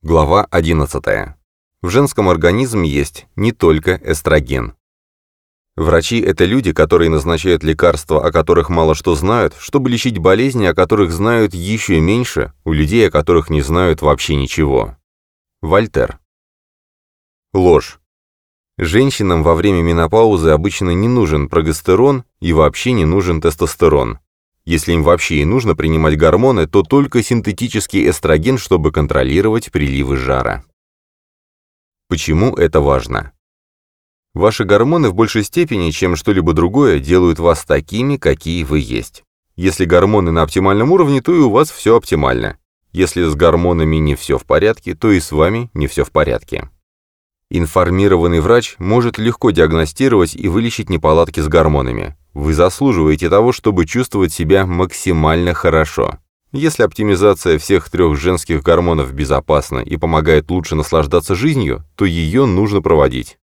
Глава 11. В женском организме есть не только эстроген. Врачи – это люди, которые назначают лекарства, о которых мало что знают, чтобы лечить болезни, о которых знают еще меньше, у людей, о которых не знают вообще ничего. Вольтер. Ложь. Женщинам во время менопаузы обычно не нужен прогестерон и вообще не нужен тестостерон. Если им вообще и нужно принимать гормоны, то только синтетический эстроген, чтобы контролировать приливы жара. Почему это важно? Ваши гормоны в большей степени, чем что-либо другое, делают вас такими, какие вы есть. Если гормоны на оптимальном уровне, то и у вас все оптимально. Если с гормонами не все в порядке, то и с вами не все в порядке. Информированный врач может легко диагностировать и вылечить неполадки с гормонами. Вы заслуживаете того, чтобы чувствовать себя максимально хорошо. Если оптимизация всех трех женских гормонов безопасна и помогает лучше наслаждаться жизнью, то ее нужно проводить.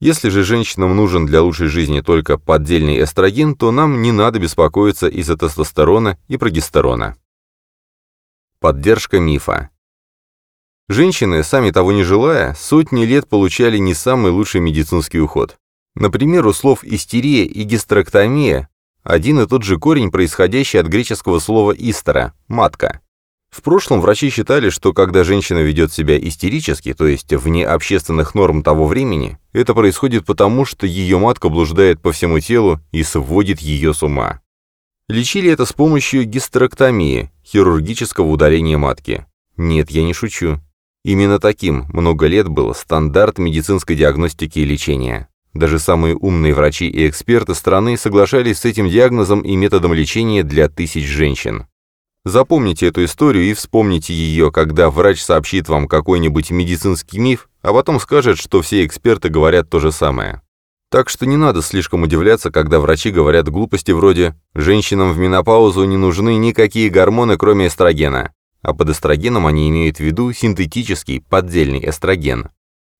Если же женщинам нужен для лучшей жизни только поддельный эстроген, то нам не надо беспокоиться из-за тестостерона и прогестерона. Поддержка мифа. Женщины, сами того не желая, сотни лет получали не самый лучший медицинский уход. Например, у слов «истерия» и «гистерэктомия» один и тот же корень, происходящий от греческого слова «истера» – «матка». В прошлом врачи считали, что когда женщина ведет себя истерически, то есть вне общественных норм того времени, это происходит потому, что ее матка блуждает по всему телу и сводит ее с ума. Лечили это с помощью гистерэктомии, хирургического удаления матки. Нет, я не шучу. Именно таким много лет был стандарт медицинской диагностики и лечения. Даже самые умные врачи и эксперты страны соглашались с этим диагнозом и методом лечения для тысяч женщин. Запомните эту историю и вспомните ее, когда врач сообщит вам какой-нибудь медицинский миф, а потом скажет, что все эксперты говорят то же самое. Так что не надо слишком удивляться, когда врачи говорят глупости вроде «женщинам в менопаузу не нужны никакие гормоны, кроме эстрогена», а под эстрогеном они имеют в виду синтетический, поддельный эстроген.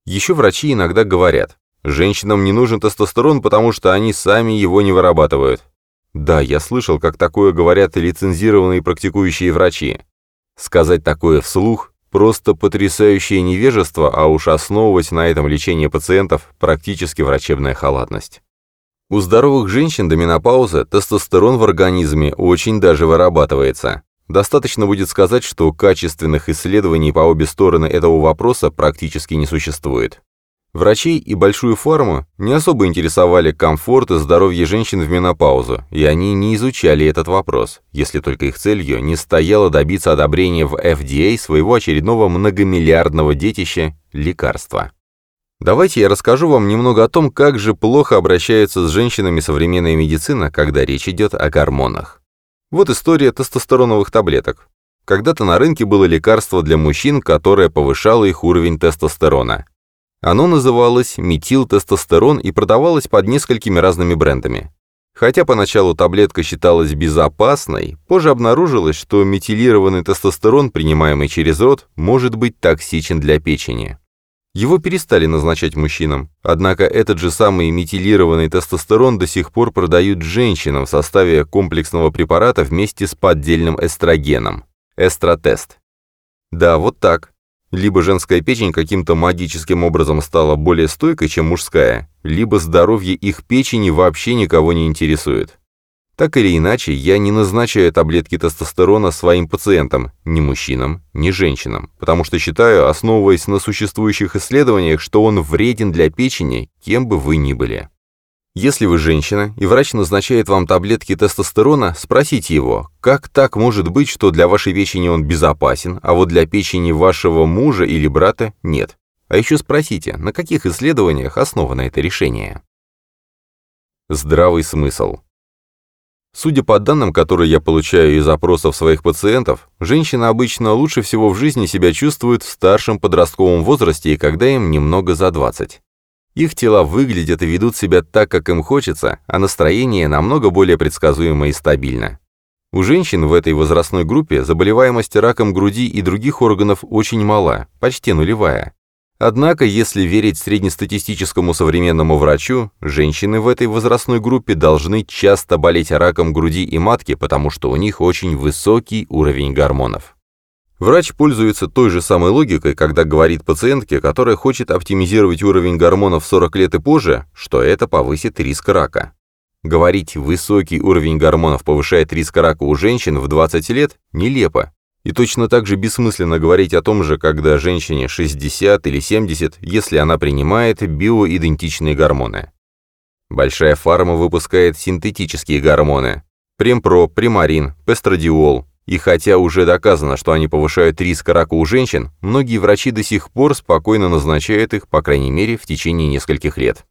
Еще врачи иногда говорят Женщинам не нужен тестостерон, потому что они сами его не вырабатывают. Да, я слышал, как такое говорят лицензированные практикующие врачи. Сказать такое вслух – просто потрясающее невежество, а уж основывать на этом лечение пациентов – практически врачебная халатность. У здоровых женщин до менопаузы тестостерон в организме очень даже вырабатывается. Достаточно будет сказать, что качественных исследований по обе стороны этого вопроса практически не существует. Врачей и большую фарму не особо интересовали комфорт и здоровье женщин в менопаузу, и они не изучали этот вопрос, если только их целью не стояло добиться одобрения в FDA своего очередного многомиллиардного детища – лекарства. Давайте я расскажу вам немного о том, как же плохо обращается с женщинами современная медицина, когда речь идет о гормонах. Вот история тестостероновых таблеток. Когда-то на рынке было лекарство для мужчин, которое повышало их уровень тестостерона. Оно называлось метилтестостерон и продавалось под несколькими разными брендами. Хотя поначалу таблетка считалась безопасной, позже обнаружилось, что метилированный тестостерон, принимаемый через рот, может быть токсичен для печени. Его перестали назначать мужчинам, однако этот же самый метилированный тестостерон до сих пор продают женщинам в составе комплексного препарата вместе с поддельным эстрогеном – эстротест. Да, вот так. Либо женская печень каким-то магическим образом стала более стойкой, чем мужская, либо здоровье их печени вообще никого не интересует. Так или иначе, я не назначаю таблетки тестостерона своим пациентам, ни мужчинам, ни женщинам, потому что считаю, основываясь на существующих исследованиях, что он вреден для печени, кем бы вы ни были. Если вы женщина, и врач назначает вам таблетки тестостерона, спросите его, как так может быть, что для вашей печени он безопасен, а вот для печени вашего мужа или брата нет. А еще спросите, на каких исследованиях основано это решение. Здравый смысл. Судя по данным, которые я получаю из опросов своих пациентов, женщины обычно лучше всего в жизни себя чувствуют в старшем подростковом возрасте и когда им немного за 20. Их тела выглядят и ведут себя так, как им хочется, а настроение намного более предсказуемо и стабильно. У женщин в этой возрастной группе заболеваемость раком груди и других органов очень мала, почти нулевая. Однако, если верить среднестатистическому современному врачу, женщины в этой возрастной группе должны часто болеть раком груди и матки, потому что у них очень высокий уровень гормонов. Врач пользуется той же самой логикой, когда говорит пациентке, которая хочет оптимизировать уровень гормонов 40 лет и позже, что это повысит риск рака. Говорить «высокий уровень гормонов повышает риск рака у женщин в 20 лет» нелепо. И точно так же бессмысленно говорить о том же, когда женщине 60 или 70, если она принимает биоидентичные гормоны. Большая фарма выпускает синтетические гормоны – премпро, примарин, пестрадиол, и хотя уже доказано, что они повышают риск рака у женщин, многие врачи до сих пор спокойно назначают их, по крайней мере, в течение нескольких лет.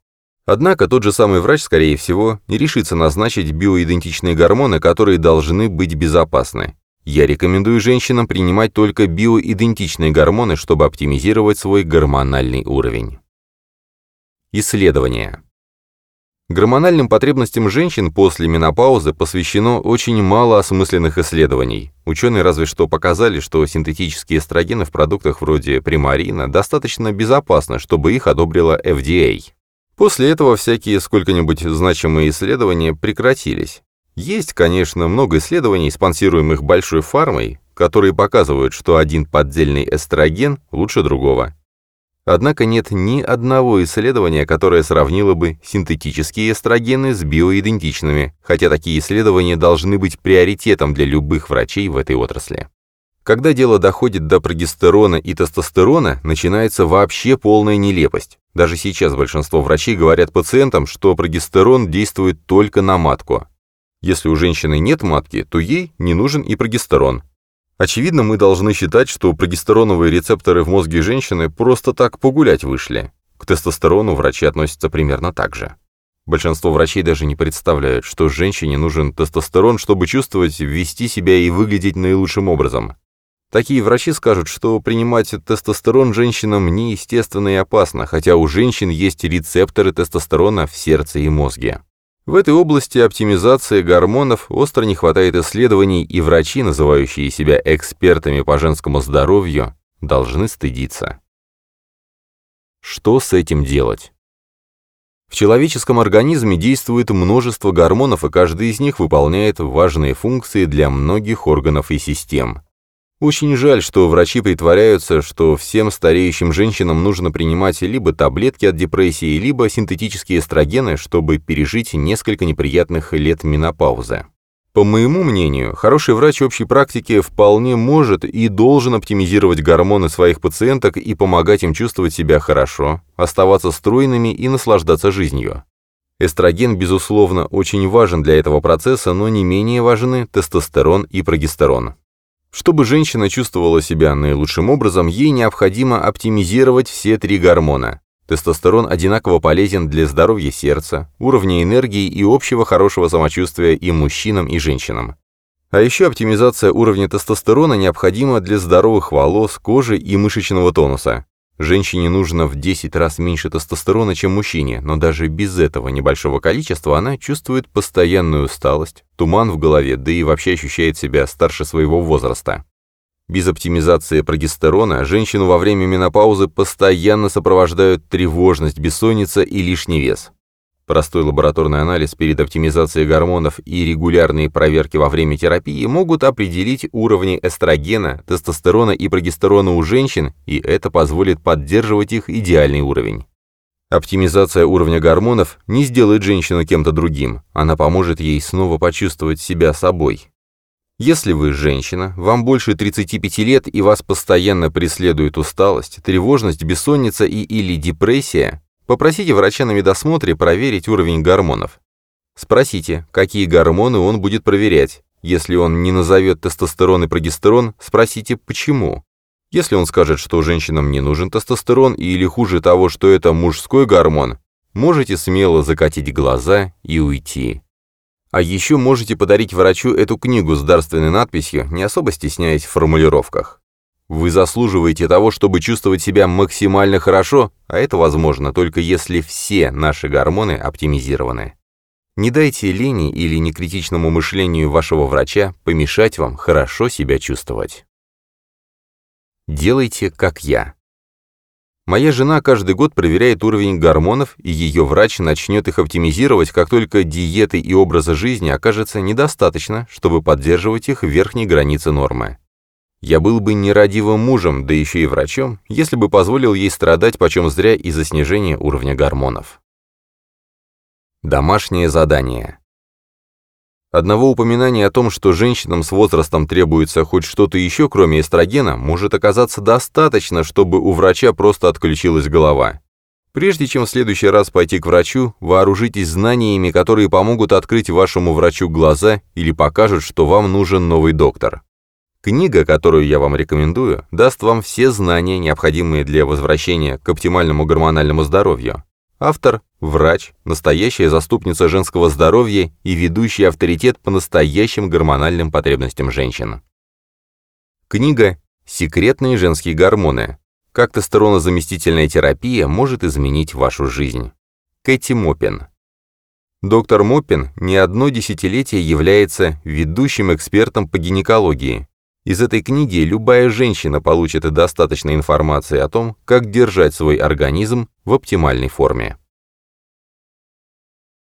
Однако тот же самый врач, скорее всего, не решится назначить биоидентичные гормоны, которые должны быть безопасны. Я рекомендую женщинам принимать только биоидентичные гормоны, чтобы оптимизировать свой гормональный уровень. Исследования. Гормональным потребностям женщин после менопаузы посвящено очень мало осмысленных исследований. Ученые разве что показали, что синтетические эстрогены в продуктах вроде примарина достаточно безопасны, чтобы их одобрила FDA. После этого всякие сколько-нибудь значимые исследования прекратились. Есть, конечно, много исследований, спонсируемых большой фармой, которые показывают, что один поддельный эстроген лучше другого. Однако нет ни одного исследования, которое сравнило бы синтетические эстрогены с биоидентичными, хотя такие исследования должны быть приоритетом для любых врачей в этой отрасли. Когда дело доходит до прогестерона и тестостерона, начинается вообще полная нелепость. Даже сейчас большинство врачей говорят пациентам, что прогестерон действует только на матку. Если у женщины нет матки, то ей не нужен и прогестерон. Очевидно, мы должны считать, что прогестероновые рецепторы в мозге женщины просто так погулять вышли. К тестостерону врачи относятся примерно так же. Большинство врачей даже не представляют, что женщине нужен тестостерон, чтобы чувствовать, вести себя и выглядеть наилучшим образом. Такие врачи скажут, что принимать тестостерон женщинам неестественно и опасно, хотя у женщин есть рецепторы тестостерона в сердце и мозге. В этой области оптимизации гормонов остро не хватает исследований, и врачи, называющие себя экспертами по женскому здоровью, должны стыдиться. Что с этим делать? В человеческом организме действует множество гормонов, и каждый из них выполняет важные функции для многих органов и систем. Очень жаль, что врачи притворяются, что всем стареющим женщинам нужно принимать либо таблетки от депрессии, либо синтетические эстрогены, чтобы пережить несколько неприятных лет менопаузы. По моему мнению, хороший врач общей практики вполне может и должен оптимизировать гормоны своих пациенток и помогать им чувствовать себя хорошо, оставаться стройными и наслаждаться жизнью. Эстроген, безусловно, очень важен для этого процесса, но не менее важны тестостерон и прогестерон. Чтобы женщина чувствовала себя наилучшим образом, ей необходимо оптимизировать все три гормона. Тестостерон одинаково полезен для здоровья сердца, уровня энергии и общего хорошего самочувствия и мужчинам, и женщинам. А еще оптимизация уровня тестостерона необходима для здоровых волос, кожи и мышечного тонуса. Женщине нужно в 10 раз меньше тестостерона, чем мужчине, но даже без этого небольшого количества она чувствует постоянную усталость, туман в голове, да и вообще ощущает себя старше своего возраста. Без оптимизации прогестерона женщину во время менопаузы постоянно сопровождают тревожность, бессонница и лишний вес. Простой лабораторный анализ перед оптимизацией гормонов и регулярные проверки во время терапии могут определить уровни эстрогена, тестостерона и прогестерона у женщин, и это позволит поддерживать их идеальный уровень. Оптимизация уровня гормонов не сделает женщину кем-то другим, она поможет ей снова почувствовать себя собой. Если вы женщина, вам больше 35 лет и вас постоянно преследует усталость, тревожность, бессонница и или депрессия, Попросите врача на медосмотре проверить уровень гормонов. Спросите, какие гормоны он будет проверять. Если он не назовет тестостерон и прогестерон, спросите, почему. Если он скажет, что женщинам не нужен тестостерон или хуже того, что это мужской гормон, можете смело закатить глаза и уйти. А еще можете подарить врачу эту книгу с дарственной надписью, не особо стесняясь в формулировках. Вы заслуживаете того, чтобы чувствовать себя максимально хорошо, а это возможно только если все наши гормоны оптимизированы. Не дайте лени или некритичному мышлению вашего врача помешать вам хорошо себя чувствовать. Делайте, как я. Моя жена каждый год проверяет уровень гормонов, и ее врач начнет их оптимизировать, как только диеты и образа жизни окажется недостаточно, чтобы поддерживать их в верхней границе нормы. Я был бы нерадивым мужем, да еще и врачом, если бы позволил ей страдать почем зря из-за снижения уровня гормонов. Домашнее задание. Одного упоминания о том, что женщинам с возрастом требуется хоть что-то еще, кроме эстрогена, может оказаться достаточно, чтобы у врача просто отключилась голова. Прежде чем в следующий раз пойти к врачу, вооружитесь знаниями, которые помогут открыть вашему врачу глаза или покажут, что вам нужен новый доктор. Книга, которую я вам рекомендую, даст вам все знания, необходимые для возвращения к оптимальному гормональному здоровью. Автор – врач, настоящая заступница женского здоровья и ведущий авторитет по настоящим гормональным потребностям женщин. Книга «Секретные женские гормоны. Как тестостеронозаместительная терапия может изменить вашу жизнь». Кэти Моппин. Доктор Моппин не одно десятилетие является ведущим экспертом по гинекологии, из этой книги любая женщина получит достаточно информации о том, как держать свой организм в оптимальной форме.